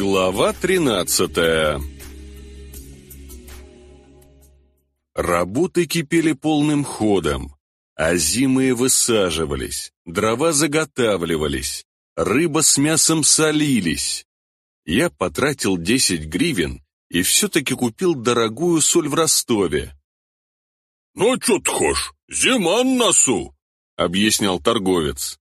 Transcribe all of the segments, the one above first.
Глава 13 Работы кипели полным ходом. Озимые высаживались, дрова заготавливались, рыба с мясом солились. Я потратил 10 гривен и все-таки купил дорогую соль в Ростове. «Ну, чё ты хошь, зима на носу», — объяснял торговец.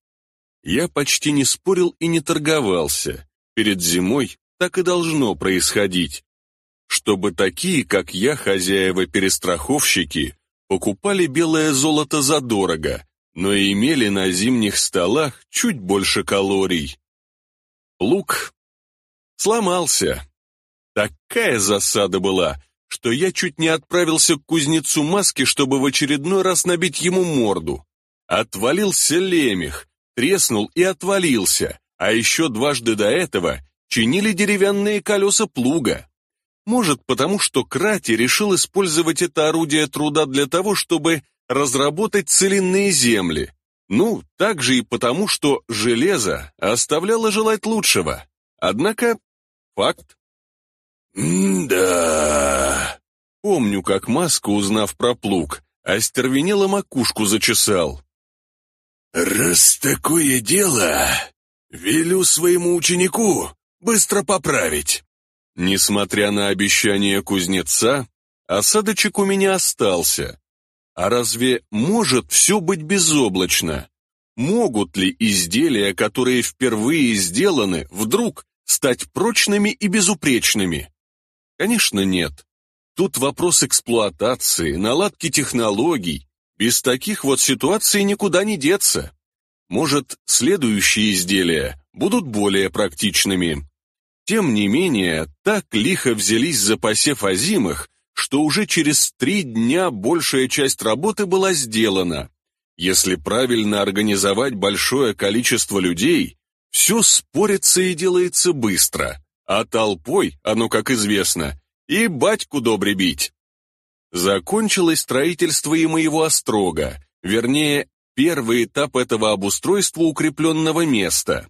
Я почти не спорил и не торговался. Перед зимой так и должно происходить. Чтобы такие, как я, хозяева-перестраховщики, покупали белое золото задорого, но имели на зимних столах чуть больше калорий. Лук сломался. Такая засада была, что я чуть не отправился к кузнецу маски, чтобы в очередной раз набить ему морду. Отвалился лемех, треснул и отвалился, а еще дважды до этого чинили деревянные колеса плуга. Может, потому что Крати решил использовать это орудие труда для того, чтобы разработать целинные земли. Ну, также и потому, что железо оставляло желать лучшего. Однако, факт. «М-да...» Помню, как Маска, узнав про плуг, остервенело макушку зачесал. «Раз такое дело, велю своему ученику быстро поправить». Несмотря на обещание кузнеца, осадочек у меня остался. А разве может все быть безоблачно? Могут ли изделия, которые впервые сделаны, вдруг стать прочными и безупречными? Конечно, нет. Тут вопрос эксплуатации, наладки технологий. Без таких вот ситуаций никуда не деться. Может, следующие изделия будут более практичными. Тем не менее, так лихо взялись за посев озимых, что уже через три дня большая часть работы была сделана. Если правильно организовать большое количество людей, все спорится и делается быстро, а толпой, оно, как известно, и батьку добре бить. Закончилось строительство и моего острога, вернее, первый этап этого обустройства укрепленного места.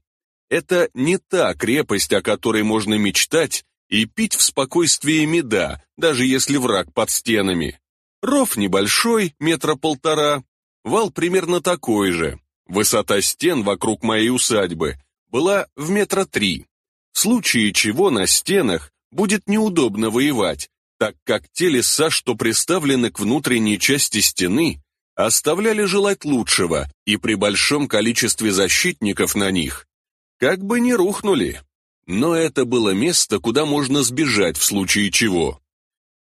Это не та крепость, о которой можно мечтать и пить в спокойствии меда, даже если враг под стенами. Ров небольшой, метра полтора, вал примерно такой же. Высота стен вокруг моей усадьбы была в метра три. В случае чего на стенах будет неудобно воевать, так как те леса, что приставлены к внутренней части стены, оставляли желать лучшего, и при большом количестве защитников на них как бы не рухнули. Но это было место, куда можно сбежать в случае чего.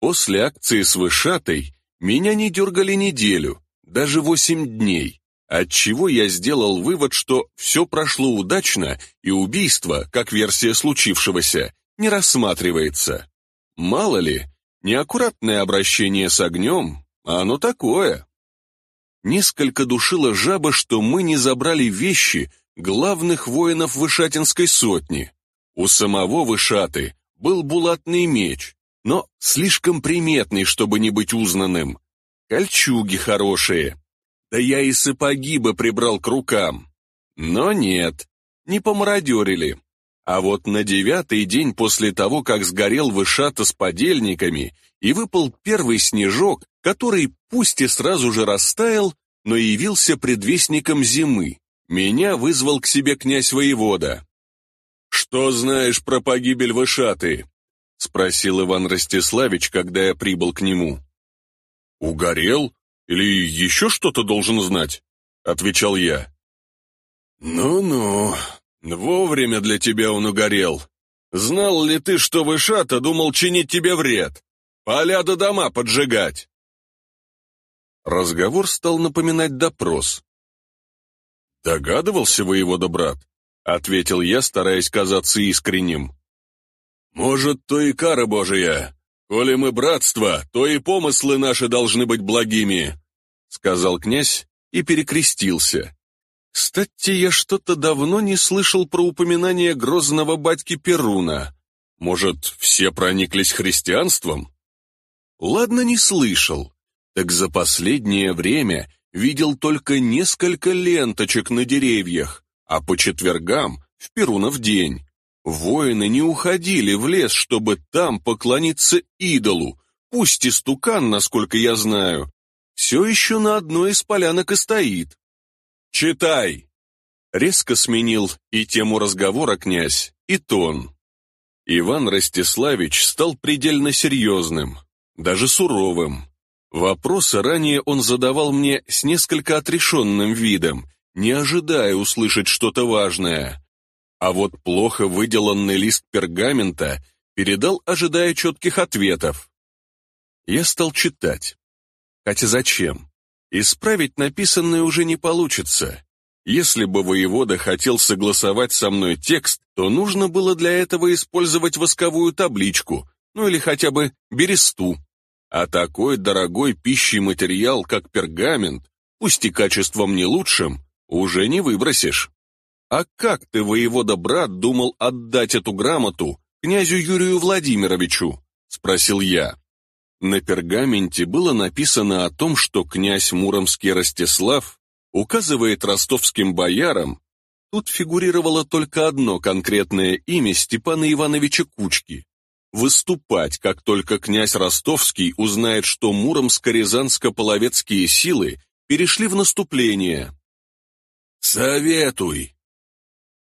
После акции с Вышатой меня не дергали неделю, даже восемь дней, отчего я сделал вывод, что все прошло удачно и убийство, как версия случившегося, не рассматривается. Мало ли, неаккуратное обращение с огнем, оно такое. Несколько душило жаба, что мы не забрали вещи, главных воинов Вышатинской сотни. У самого Вышаты был булатный меч, но слишком приметный, чтобы не быть узнанным. Кольчуги хорошие. Да я и сапоги бы прибрал к рукам. Но нет, не помародерили. А вот на девятый день после того, как сгорел Вышата с подельниками и выпал первый снежок, который пусть и сразу же растаял, но явился предвестником зимы, меня вызвал к себе князь воевода. «Что знаешь про погибель Вышаты?» — спросил Иван Ростиславич, когда я прибыл к нему. «Угорел? Или еще что-то должен знать?» — отвечал я. «Ну-ну, вовремя для тебя он угорел. Знал ли ты, что Вышата думал чинить тебе вред? Поля до дома поджигать?» Разговор стал напоминать допрос. «Догадывался воевода брат?» — ответил я, стараясь казаться искренним. «Может, то и кара Божия. Коли мы братство, то и помыслы наши должны быть благими», — сказал князь и перекрестился. «Кстати, я что-то давно не слышал про упоминание грозного батьки Перуна. Может, все прониклись христианством?» «Ладно, не слышал. Так за последнее время видел только несколько ленточек на деревьях, а по четвергам, в Перунов день, Воины не уходили в лес, чтобы там поклониться идолу, пусть и стукан, насколько я знаю, все еще на одной из полянок и стоит. «Читай!» Резко сменил и тему разговора князь, и тон. Иван Ростиславич стал предельно серьезным, даже суровым. Вопросы ранее он задавал мне с несколько отрешенным видом, не ожидая услышать что-то важное. А вот плохо выделанный лист пергамента передал, ожидая четких ответов. Я стал читать. Хотя зачем? Исправить написанное уже не получится. Если бы воевода хотел согласовать со мной текст, то нужно было для этого использовать восковую табличку, ну или хотя бы бересту. А такой дорогой пищей материал, как пергамент, пусть и качеством не лучшим, уже не выбросишь. А как ты, воевода-брат, думал отдать эту грамоту князю Юрию Владимировичу? Спросил я. На пергаменте было написано о том, что князь Муромский Ростислав указывает ростовским боярам, тут фигурировало только одно конкретное имя Степана Ивановича Кучки, выступать, как только князь Ростовский узнает, что муромско-рязанско-половецкие силы перешли в наступление. «Советуй!»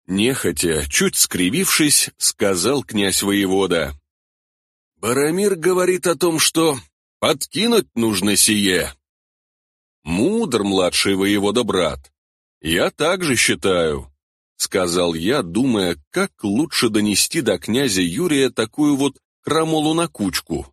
Нехотя, чуть скривившись, сказал князь воевода. Барамир говорит о том, что подкинуть нужно сие. Мудр младший воевода брат. Я также считаю, сказал я, думая, как лучше донести до князя Юрия такую вот крамолу на кучку.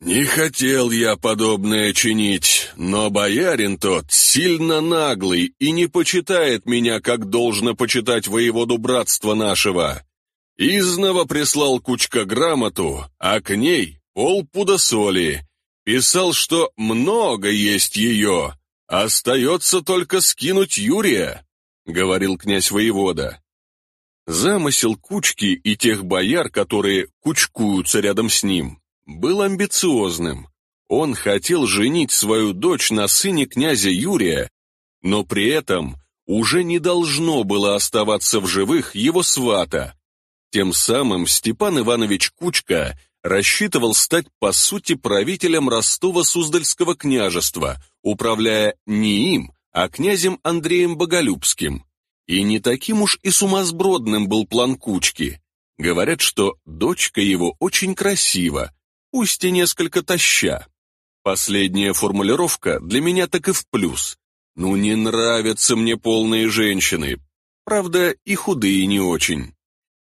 «Не хотел я подобное чинить, но боярин тот сильно наглый и не почитает меня, как должно почитать воеводу братства нашего. Изново прислал кучка грамоту, а к ней полпуда соли. Писал, что много есть ее, остается только скинуть Юрия, говорил князь воевода. Замысел кучки и тех бояр, которые кучкуются рядом с ним, был амбициозным. Он хотел женить свою дочь на сыне князя Юрия, но при этом уже не должно было оставаться в живых его свата, тем самым Степан Иванович Кучка рассчитывал стать по сути правителем Ростова-Суздальского княжества, управляя не им, а князем Андреем Боголюбским. И не таким уж и сумасбродным был план Кучки. Говорят, что дочка его очень красива, пусть и несколько таща. Последняя формулировка для меня так и в плюс. Ну не нравятся мне полные женщины, правда и худые не очень.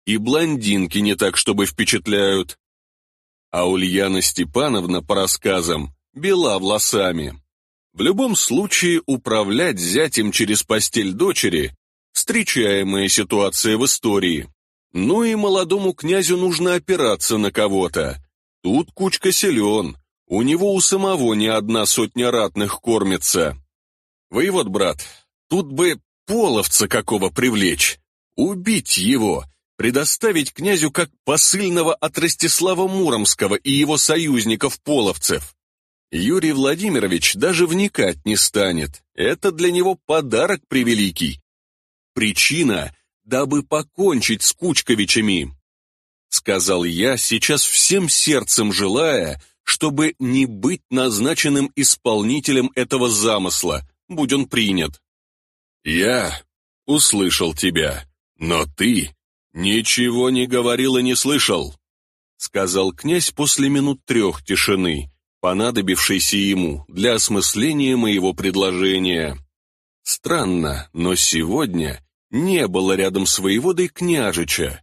И блондинки не так, чтобы впечатляют. А Ульяна Степановна, по рассказам, бела волосами. В любом случае, управлять зятем через постель дочери – встречаемая ситуация в истории. Ну и молодому князю нужно опираться на кого-то. Тут кучка силен, у него у самого не одна сотня ратных кормится. Воевод, брат, тут бы половца какого привлечь, убить его, предоставить князю как посыльного от Ростислава Муромского и его союзников-половцев. Юрий Владимирович даже вникать не станет, это для него подарок превеликий. Причина, дабы покончить с Кучковичами. Сказал я, сейчас всем сердцем желая, чтобы не быть назначенным исполнителем этого замысла, будь он принят. Я услышал тебя, но ты «Ничего не говорил и не слышал», — сказал князь после минут трех тишины, понадобившейся ему для осмысления моего предложения. Странно, но сегодня не было рядом с воеводой княжича.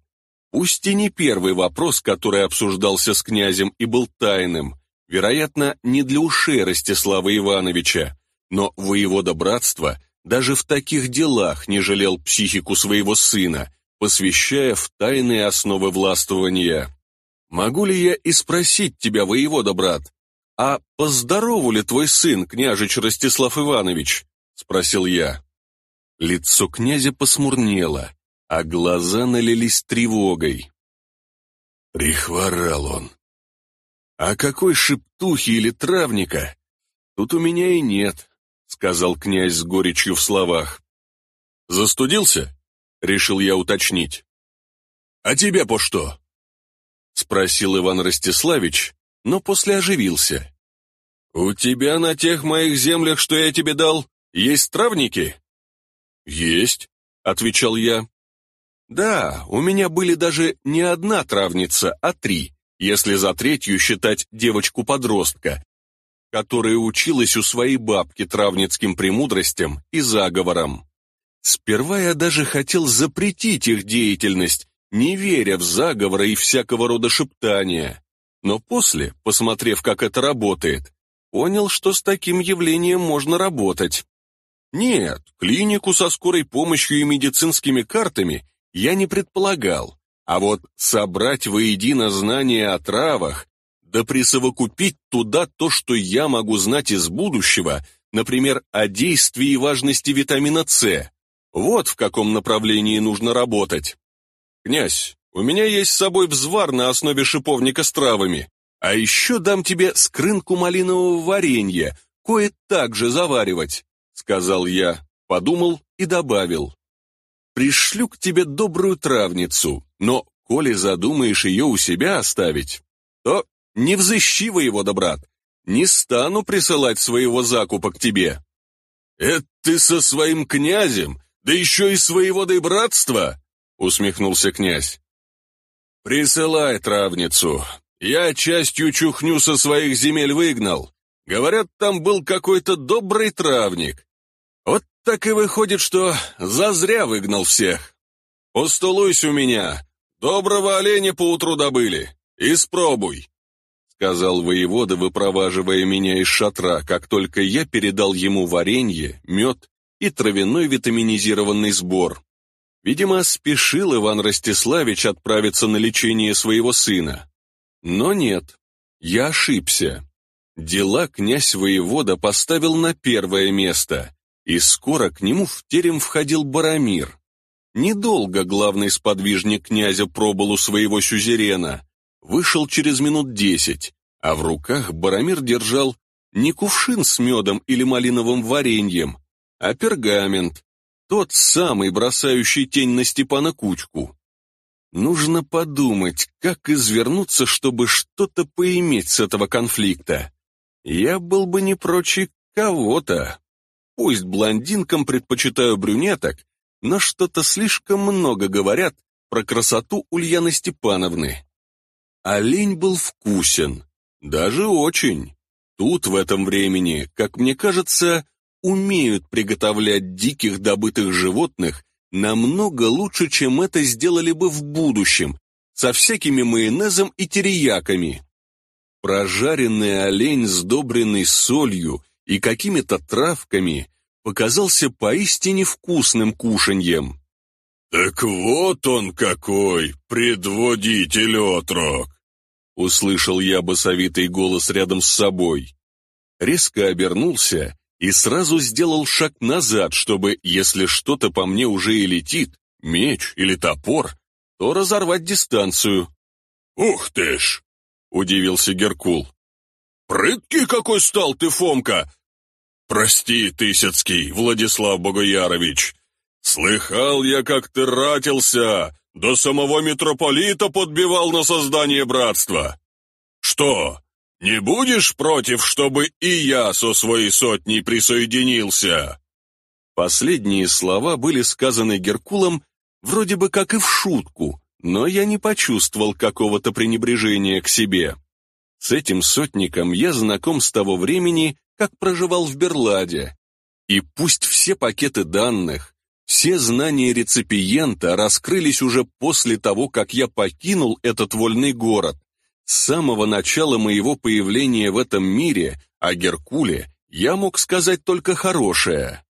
Пусть и не первый вопрос, который обсуждался с князем и был тайным, вероятно, не для ушей Ростислава Ивановича, но воевода братства даже в таких делах не жалел психику своего сына посвящая в тайные основы властвования. Могу ли я и спросить тебя, воевода, брат, а поздорову ли твой сын, княжич Ростислав Иванович? Спросил я. Лицо князя посмурнело, а глаза налились тревогой. Прихворал он. А какой шептухи или травника? Тут у меня и нет, сказал князь с горечью в словах. Застудился? Решил я уточнить. А тебе по что?» Спросил Иван Ростиславич, но после оживился. «У тебя на тех моих землях, что я тебе дал, есть травники?» «Есть», — отвечал я. «Да, у меня были даже не одна травница, а три, если за третью считать девочку-подростка, которая училась у своей бабки травницким премудростям и заговорам. Сперва я даже хотел запретить их деятельность, не веря в заговоры и всякого рода шептания. Но после, посмотрев, как это работает, понял, что с таким явлением можно работать. Нет, клинику со скорой помощью и медицинскими картами я не предполагал, а вот собрать воедино знания о травах, да присовокупить туда то, что я могу знать из будущего, например, о действии и важности витамина С, вот в каком направлении нужно работать. Князь, у меня есть с собой взвар на основе шиповника с травами, а еще дам тебе скрынку малинового варенья, кое так же заваривать сказал я, подумал и добавил. Пришлю к тебе добрую травницу, но, коли задумаешь ее у себя оставить, то не взыщи воевода, брат, не стану присылать своего закупа к тебе. Это ты со своим князем, да еще и своего да братства, усмехнулся князь. Присылай травницу, я частью чухню со своих земель выгнал. Говорят, там был какой-то добрый травник, вот так и выходит, что зазря выгнал всех. Устулуйся у меня, доброго оленя поутру добыли, испробуй, сказал воевода, выпроваживая меня из шатра, как только я передал ему варенье, мед и травяной витаминизированный сбор. Видимо, спешил Иван Ростиславич отправиться на лечение своего сына. Но нет, я ошибся. Дела князь-воевода поставил на первое место, и скоро к нему в терем входил Барамир. Недолго главный сподвижник князя пробыл у своего сюзерена, вышел через минут десять, а в руках Барамир держал не кувшин с медом или малиновым вареньем, а пергамент, тот самый, бросающий тень на Степана Кучку. Нужно подумать, как извернуться, чтобы что-то поиметь с этого конфликта. Я был бы не прочь кого-то. Пусть блондинкам предпочитаю брюнеток, но что-то слишком много говорят про красоту Ульяны Степановны. Олень был вкусен, даже очень. Тут в этом времени, как мне кажется, умеют приготовлять диких добытых животных намного лучше, чем это сделали бы в будущем, со всякими майонезом и терияками. Прожаренный олень, сдобренный солью и какими-то травками, показался поистине вкусным кушаньем. «Так вот он какой, предводитель отрок!» Услышал я басовитый голос рядом с собой. Резко обернулся и сразу сделал шаг назад, чтобы, если что-то по мне уже и летит, меч или топор, то разорвать дистанцию. «Ух ты ж!» — удивился Геркул. «Прыткий какой стал ты, Фомка! «Прости, Тысяцкий, Владислав Богоярович. Слыхал я, как ты ратился, до самого митрополита подбивал на создание братства. Что, не будешь против, чтобы и я со своей сотней присоединился?» Последние слова были сказаны Геркулом вроде бы как и в шутку, но я не почувствовал какого-то пренебрежения к себе. С этим сотником я знаком с того времени, как проживал в Берладе. И пусть все пакеты данных, все знания реципиента раскрылись уже после того, как я покинул этот вольный город. С самого начала моего появления в этом мире о Геркуле я мог сказать только хорошее.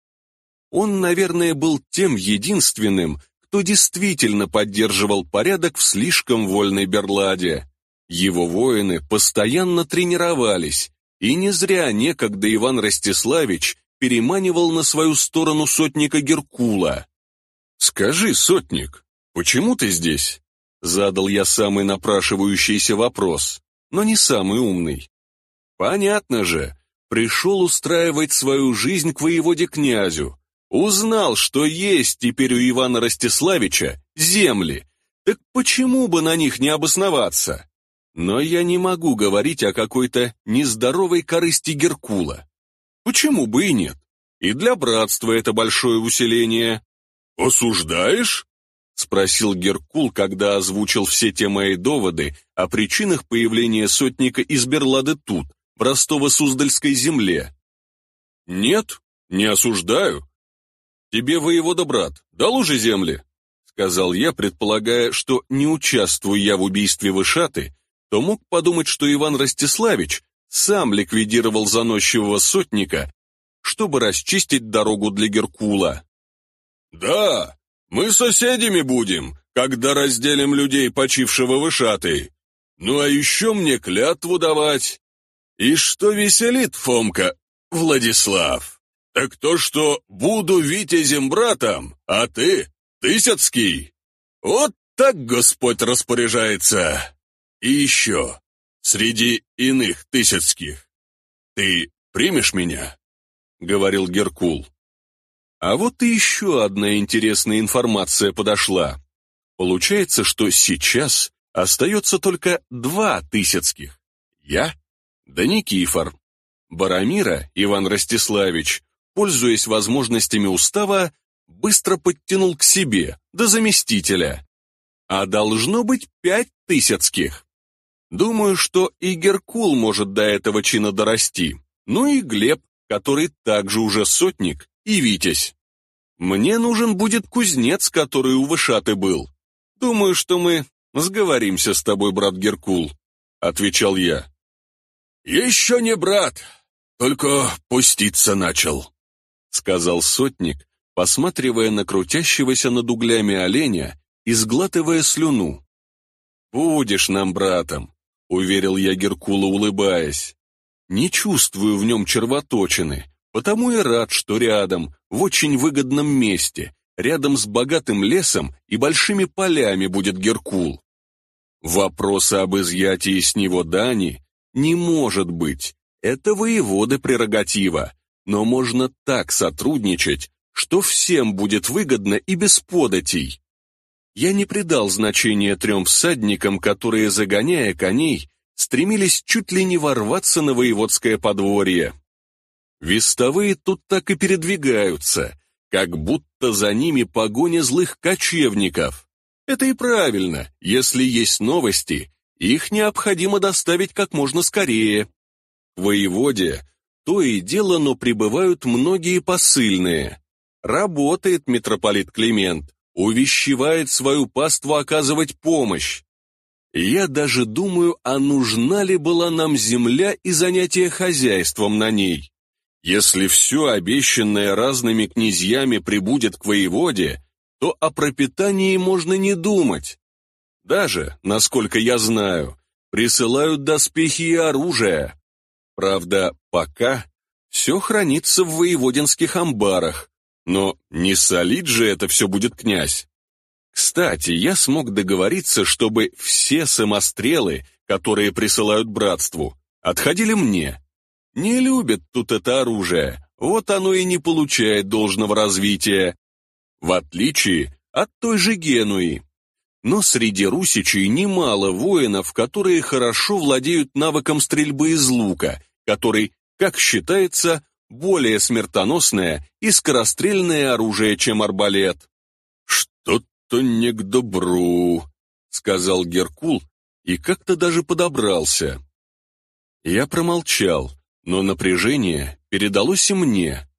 Он, наверное, был тем единственным, кто действительно поддерживал порядок в слишком вольной Берладе. Его воины постоянно тренировались, и не зря некогда Иван Ростиславич переманивал на свою сторону сотника Геркула. «Скажи, сотник, почему ты здесь?» Задал я самый напрашивающийся вопрос, но не самый умный. Понятно же, пришел устраивать свою жизнь к воеводе-князю. Узнал, что есть теперь у Ивана Ростиславича земли, Так почему бы на них не обосноваться? Но я не могу говорить о какой-то нездоровой корысти Геркула. Почему бы и нет? И для братства это большое усиление. «Осуждаешь?» — спросил Геркул, когда озвучил все те мои доводы о причинах появления сотника из Берлады тут, в Ростово-Суздальской земле. «Нет, не осуждаю. Тебе, воевода брат, дал уже земли?» — сказал я, предполагая, что не участвую я в убийстве Вышаты, то мог подумать, что Иван Ростиславич сам ликвидировал заносчивого сотника, чтобы расчистить дорогу для Геркула. «Да, мы соседями будем, когда разделим людей, почившего вышаты. Ну а еще мне клятву давать. И что веселит, Фомка, Владислав, так то, что буду витязем братом, а ты — Тысяцкий. Вот так Господь распоряжается. И еще, среди иных Тысяцких, ты примешь меня?» — говорил Геркул. А вот и еще одна интересная информация подошла. Получается, что сейчас остается только два Тысяцких. Я да Никифор. Барамира Иван Ростиславич, пользуясь возможностями устава, быстро подтянул к себе, до заместителя. А должно быть пять Тысяцких. Думаю, что и Геркул может до этого чина дорасти. Ну и Глеб, который также уже сотник и Витязь. Мне нужен будет кузнец, который у Вышаты был. Думаю, что мы сговоримся с тобой, брат Геркул», — отвечал я. «Еще не брат, только пуститься начал», — сказал сотник, посматривая на крутящегося над углями оленя и сглатывая слюну. «Будешь нам братом», — уверил я Геркула, улыбаясь. Не чувствую в нем червоточины, потому и рад, что рядом, в очень выгодном месте, рядом с богатым лесом и большими полями будет Геркул. Вопроса об изъятии с него дани не может быть. Это воеводы прерогатива, но можно так сотрудничать, что всем будет выгодно и без податей. Я не придал значения трем всадникам, которые, загоняя коней, стремились чуть ли не ворваться на воеводское подворье. Вестовые тут так и передвигаются, как будто за ними погоня злых кочевников. Это и правильно, если есть новости, их необходимо доставить как можно скорее. В воеводе то и дело, но прибывают многие посыльные. Работает митрополит Климент, увещевает свою паству оказывать помощь. Я даже думаю, а нужна ли была нам земля и занятие хозяйством на ней. Если все обещанное разными князьями прибудет к воеводе, то о пропитании можно не думать. Даже, насколько я знаю, присылают доспехи и оружие. Правда, пока все хранится в воеводинских амбарах, но не солить же это все будет князь. Кстати, я смог договориться, чтобы все самострелы, которые присылают братству, отходили мне. Не любят тут это оружие, вот оно и не получает должного развития. В отличие от той же Генуи. Но среди русичей немало воинов, которые хорошо владеют навыком стрельбы из лука, который, как считается, более смертоносное и скорострельное оружие, чем арбалет. «Что-то не к добру», — сказал Геркул и как-то даже подобрался. Я промолчал, но напряжение передалось и мне.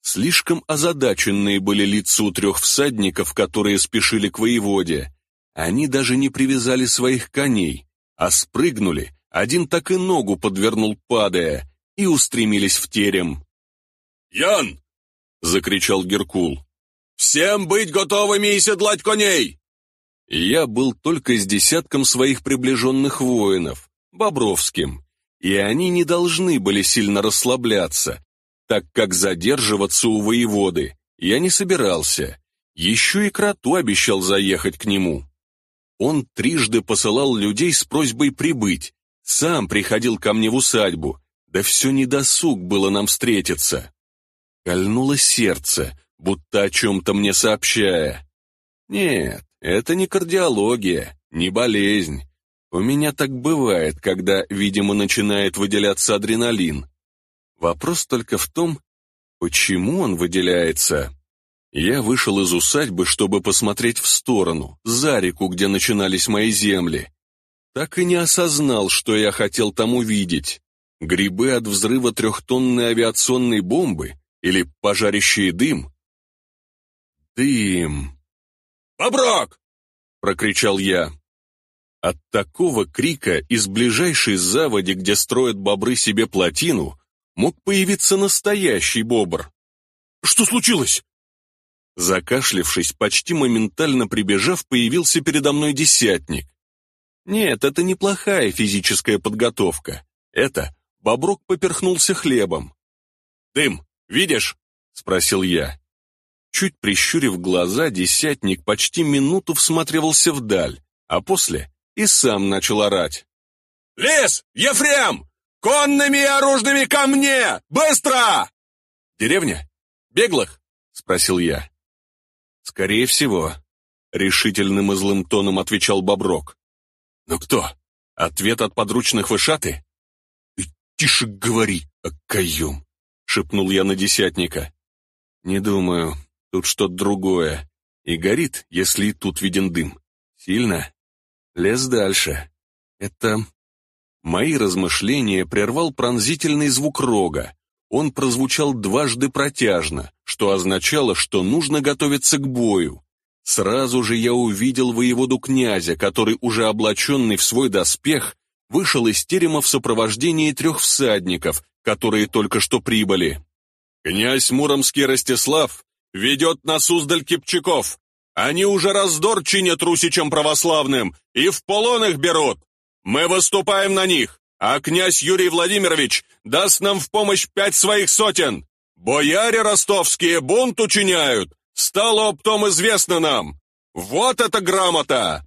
Слишком озадаченные были лица у трех всадников, которые спешили к воеводе. Они даже не привязали своих коней, а спрыгнули, один так и ногу подвернул, падая, и устремились в терем. «Ян!» — закричал Геркул. «Всем быть готовыми и седлать коней!» Я был только с десятком своих приближенных воинов, Бобровским, и они не должны были сильно расслабляться, так как задерживаться у воеводы я не собирался. Еще и кроту обещал заехать к нему. Он трижды посылал людей с просьбой прибыть, сам приходил ко мне в усадьбу, да все недосуг было нам встретиться. Кольнуло сердце, будто о чем-то мне сообщая. Нет, Это не кардиология, не болезнь. У меня так бывает, когда, видимо, начинает выделяться адреналин. Вопрос только в том, почему он выделяется. Я вышел из усадьбы, чтобы посмотреть в сторону, за реку, где начинались мои земли. Так и не осознал, что я хотел там увидеть. Грибы от взрыва трехтонной авиационной бомбы или пожарящий дым? Дым. «Боброк!» — прокричал я. От такого крика из ближайшей заводи, где строят бобры себе плотину, мог появиться настоящий бобр. «Что случилось?» Закашлившись, почти моментально прибежав, появился передо мной десятник. Нет, это неплохая физическая подготовка. Это Боброк поперхнулся хлебом. «Дым, видишь?» — спросил я. Чуть прищурив глаза, десятник почти минуту всматривался вдаль, а после и сам начал орать. «Лес! Ефрем! Конными и оружными ко мне! Быстро!» «Деревня? Беглых?» — спросил я. «Скорее всего», — решительным и злым тоном отвечал Боброк. «Ну кто? Ответ от подручных вышаты?» «Тише говори, окаем!» — шепнул я на десятника. «Не думаю, тут что-то другое. И горит, если и тут виден дым. Сильно? Лез дальше. Это...» Мои размышления прервал пронзительный звук рога. Он прозвучал дважды протяжно, что означало, что нужно готовиться к бою. Сразу же я увидел воеводу князя, который, уже облаченный в свой доспех, вышел из терема в сопровождении трех всадников, которые только что прибыли. «Князь Муромский Ростислав ведет на Суздаль Кипчаков. Они уже раздор чинят русичам православным и в полон их берут. Мы выступаем на них, а князь Юрий Владимирович даст нам в помощь пять своих сотен. Бояре ростовские бунт учиняют, стало об том известно нам. Вот эта грамота!»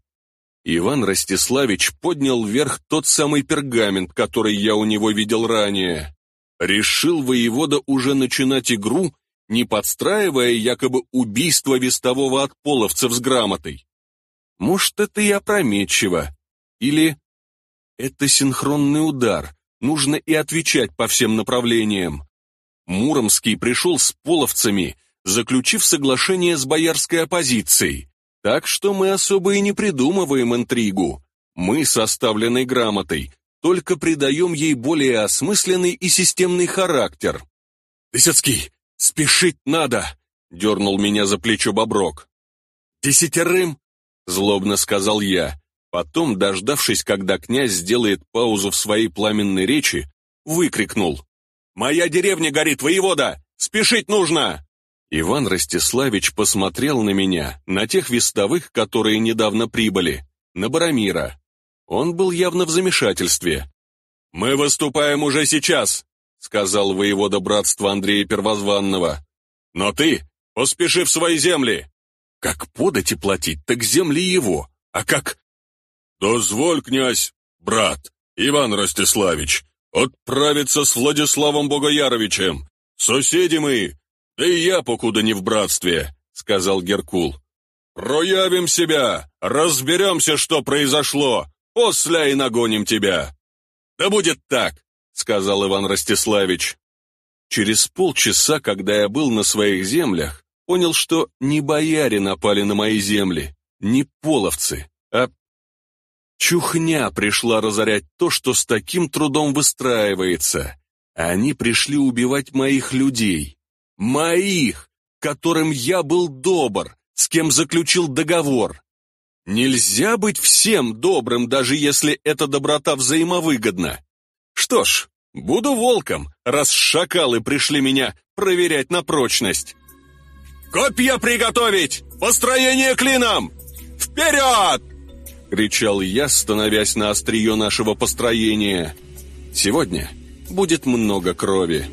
Иван Ростиславич поднял вверх тот самый пергамент, который я у него видел ранее. Решил воевода уже начинать игру, не подстраивая якобы убийство вестового от половцев с грамотой. Может, это и опрометчиво. Или это синхронный удар, нужно и отвечать по всем направлениям. Муромский пришел с половцами, заключив соглашение с боярской оппозицией. Так что мы особо и не придумываем интригу. Мы, составленной грамотой, только придаем ей более осмысленный и системный характер. «Лисецкий, спешить надо!» — дернул меня за плечо Боброк. «Десятерым?» — злобно сказал я. Потом, дождавшись, когда князь сделает паузу в своей пламенной речи, выкрикнул. «Моя деревня горит, воевода! Спешить нужно!» Иван Ростиславич посмотрел на меня, на тех вестовых, которые недавно прибыли, на Барамира. Он был явно в замешательстве. «Мы выступаем уже сейчас», — сказал воевода братства Андрея Первозванного. «Но ты поспеши в свои земли». «Как подать и платить, так земли его, а как...» «Дозволь, князь, брат, Иван Ростиславич, отправиться с Владиславом Богояровичем. Соседи мы, «Да и я покуда не в братстве», — сказал Геркул. «Проявим себя, разберемся, что произошло, после и нагоним тебя». «Да будет так», — сказал Иван Ростиславич. Через полчаса, когда я был на своих землях, понял, что не бояре напали на мои земли, не половцы, а чухня пришла разорять то, что с таким трудом выстраивается. Они пришли убивать моих людей, Моих, которым я был добр, с кем заключил договор. Нельзя быть всем добрым, даже если эта доброта взаимовыгодна. Что ж, буду волком, раз шакалы пришли меня проверять на прочность. «Копья приготовить! Построение клином! Вперед!» — кричал я, становясь на острие нашего построения. «Сегодня будет много крови».